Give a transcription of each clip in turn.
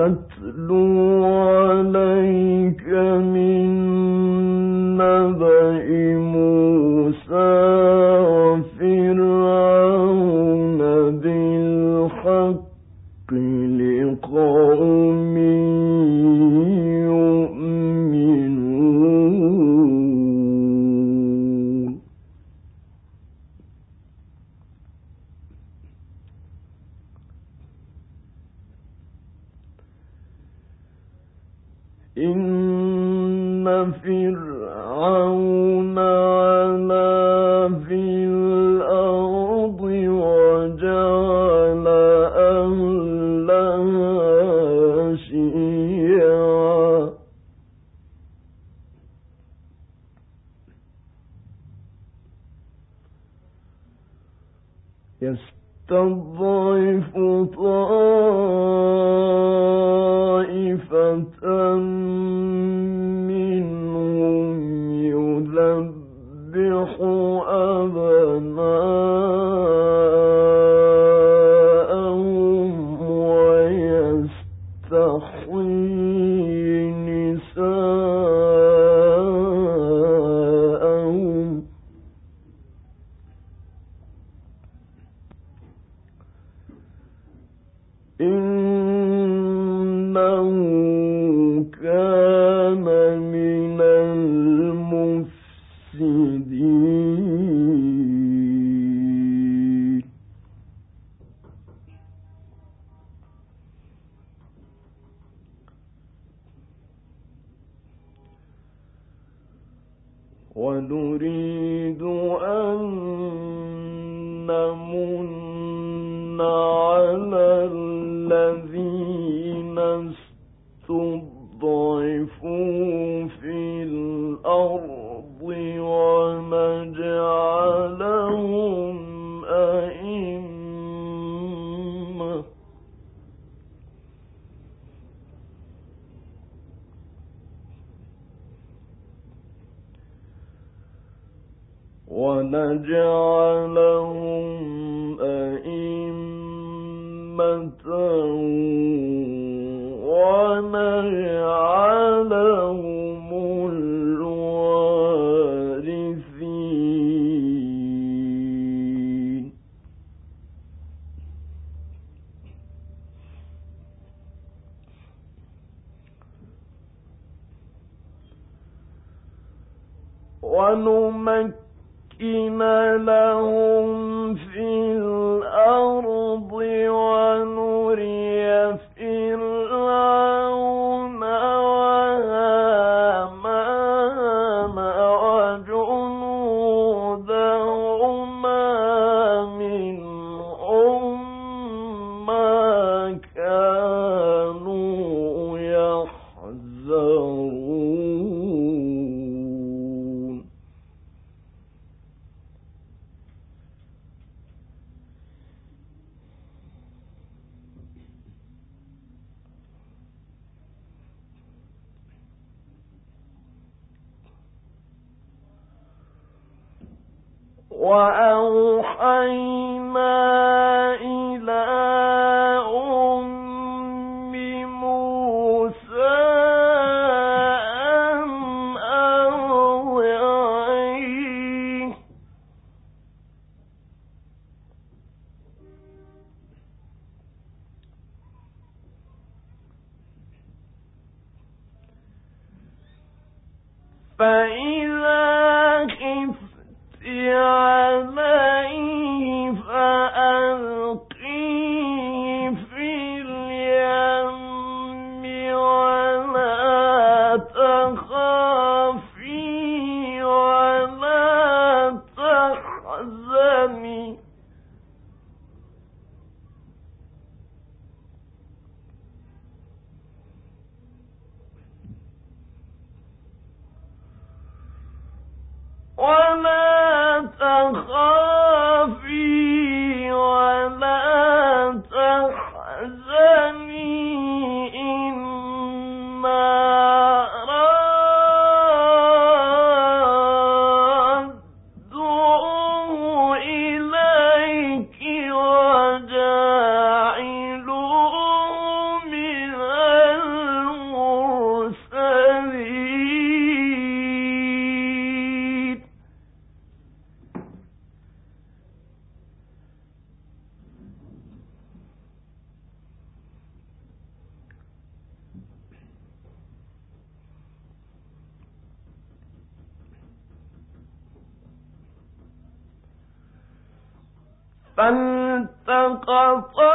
learn تضعف طائفة من mơ وأوحينا فالتقطه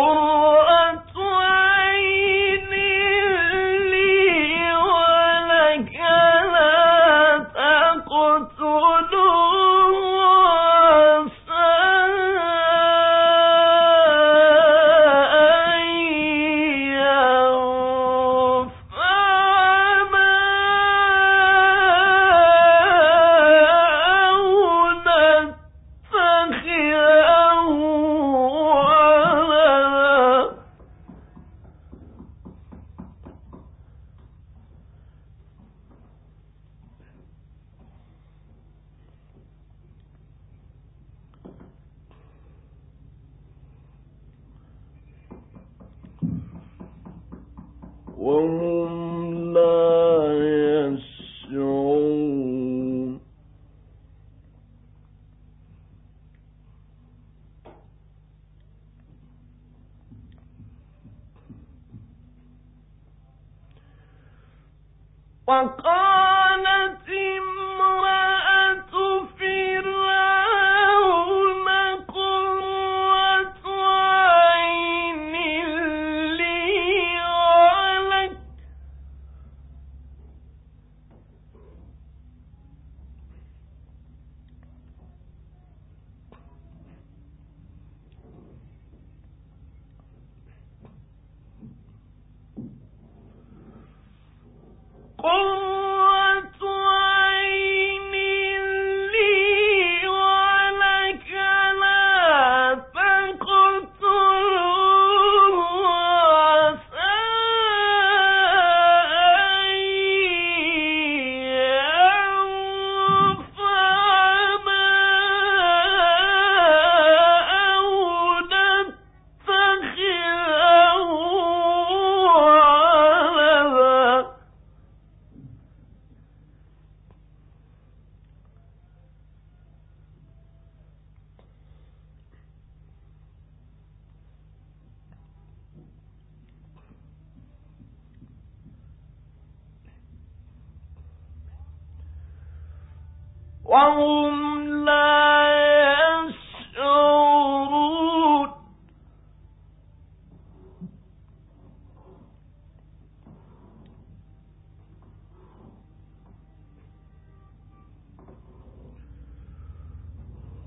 قرآن وقال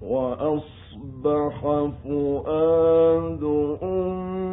وأصبح فؤاد أم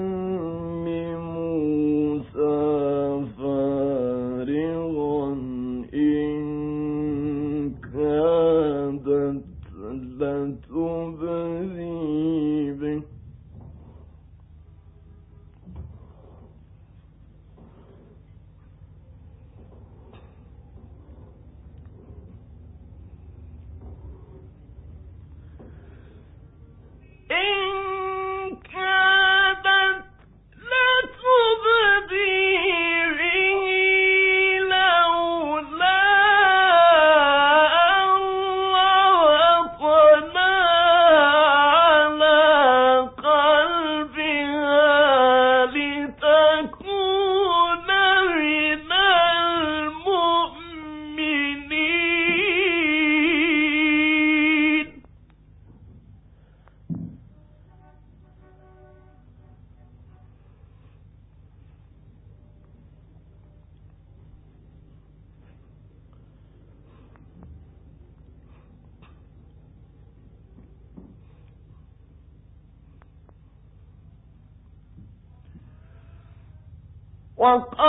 work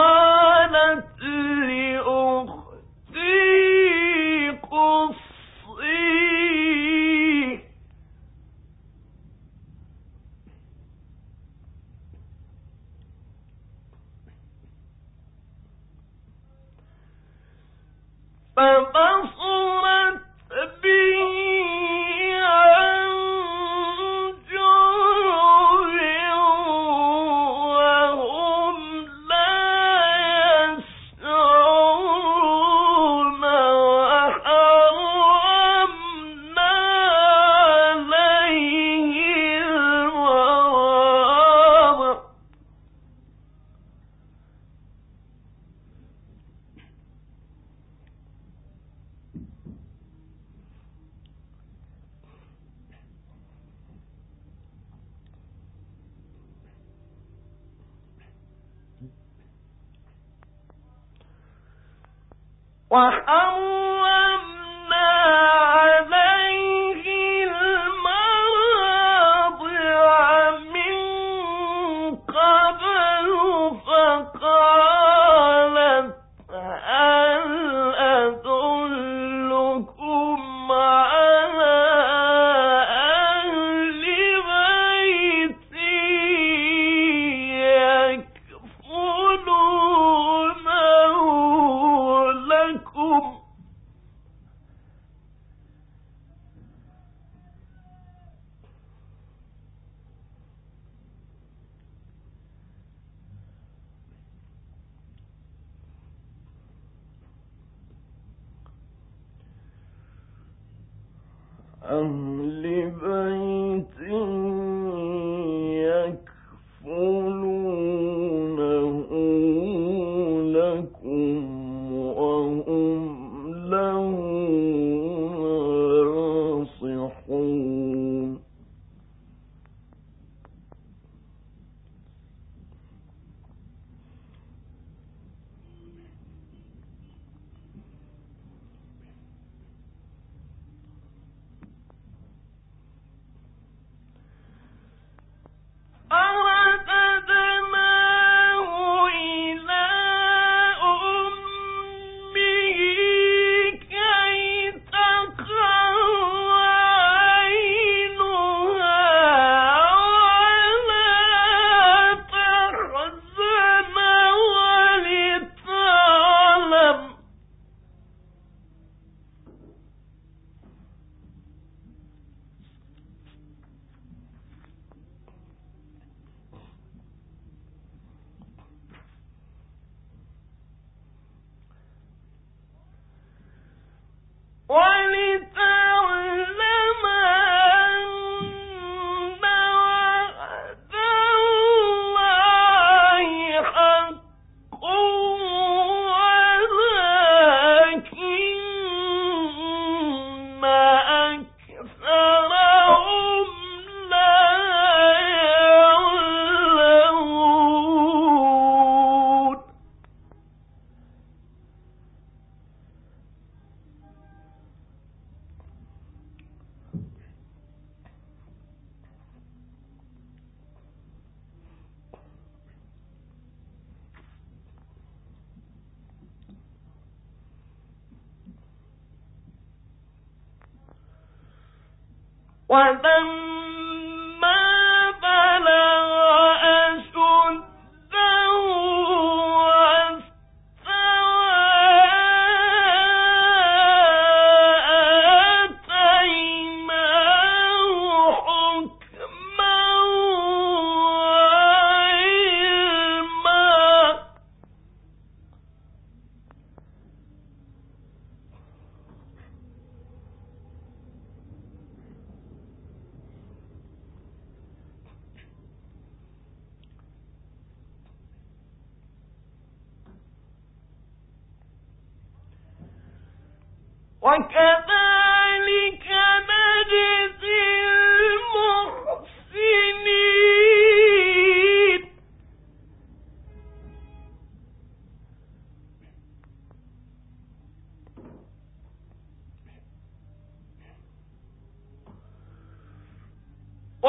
وكذلك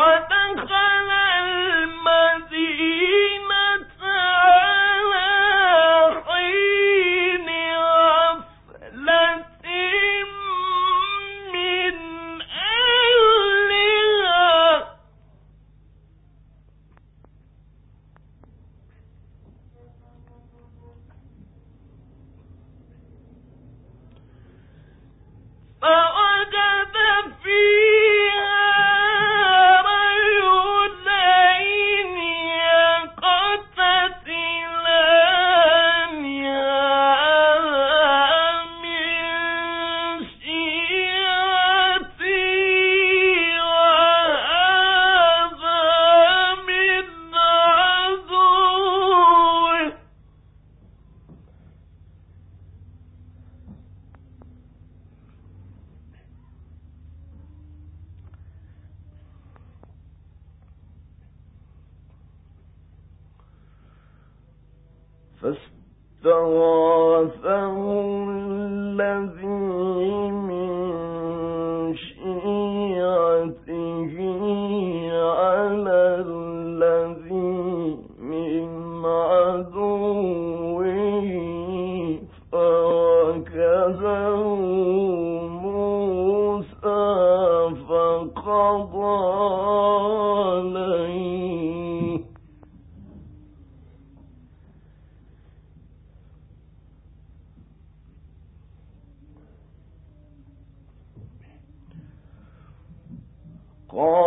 ودخل قال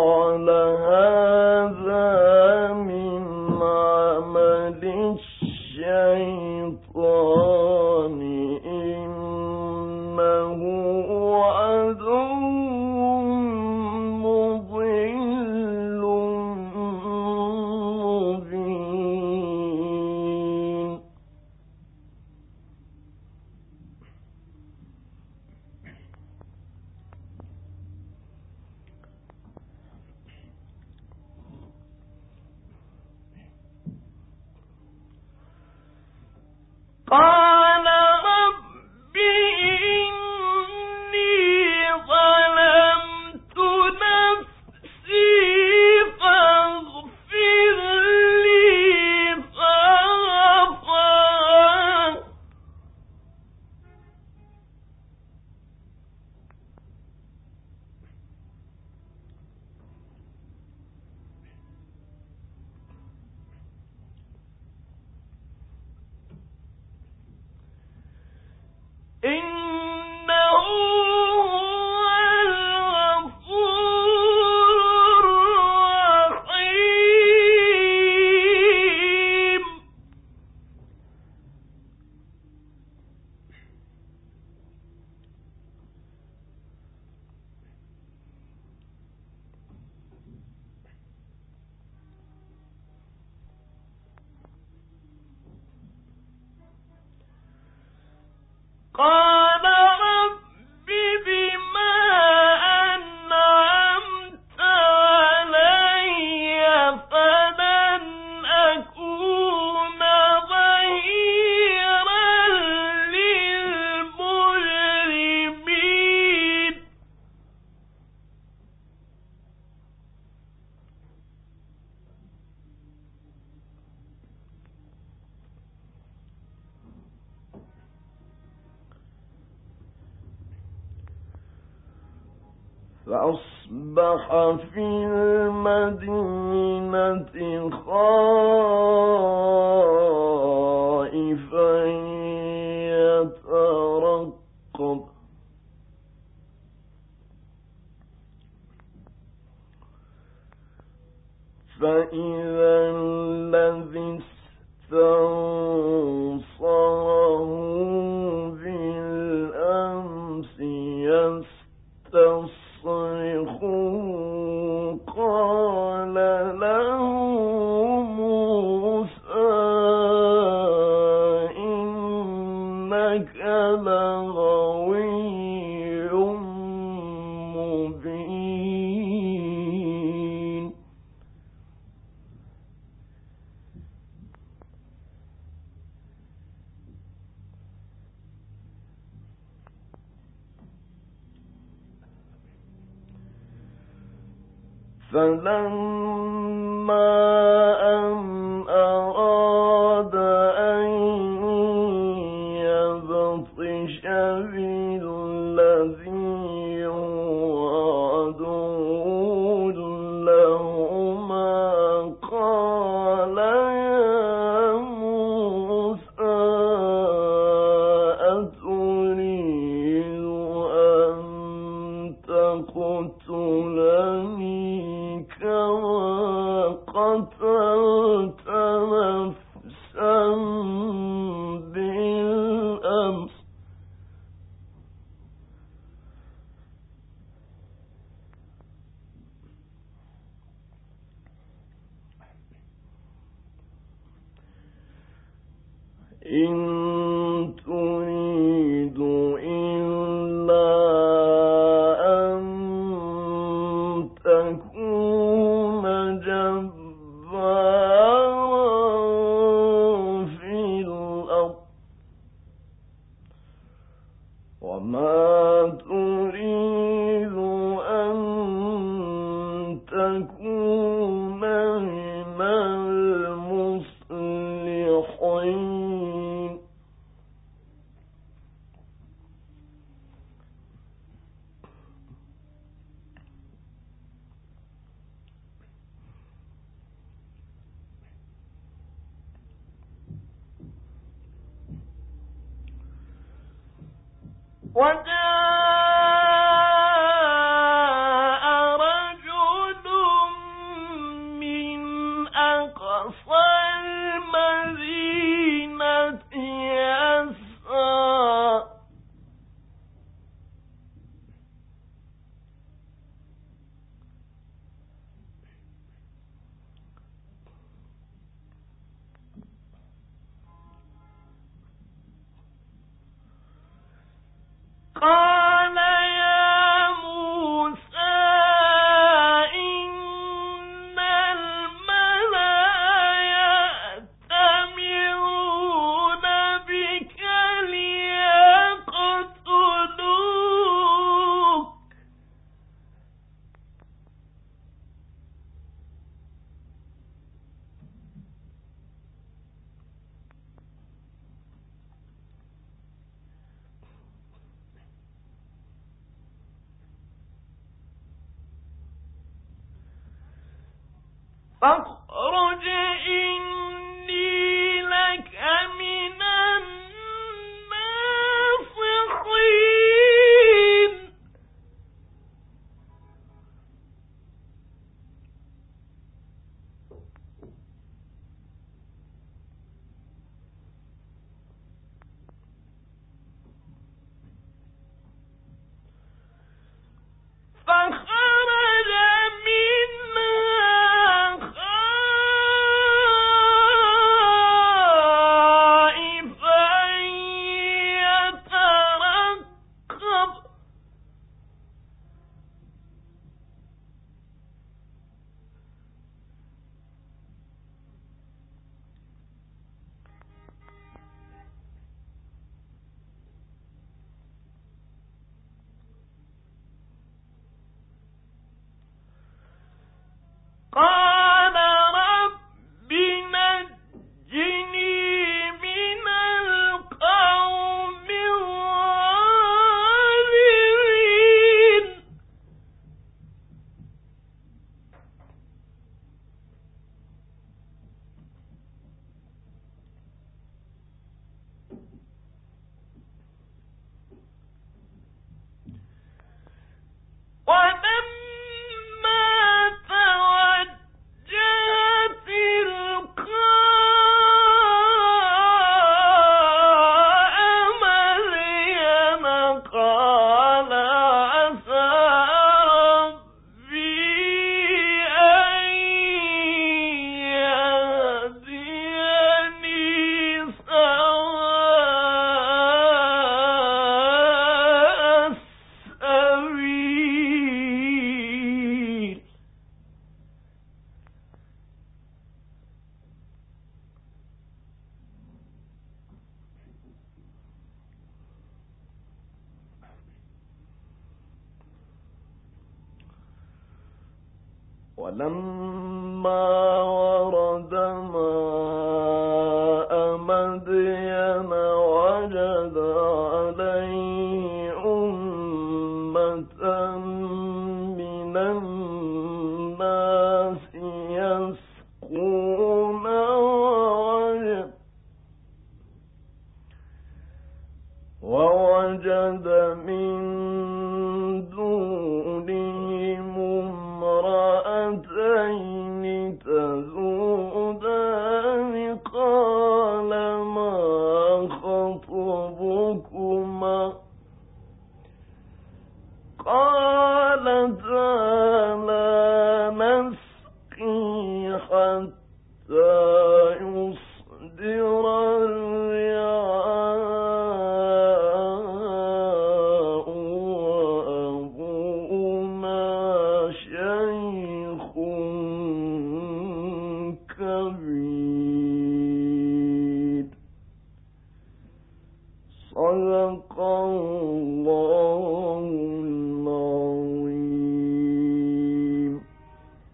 قال فإذا الذي استنصره يبطش فاخرج إني ووجد من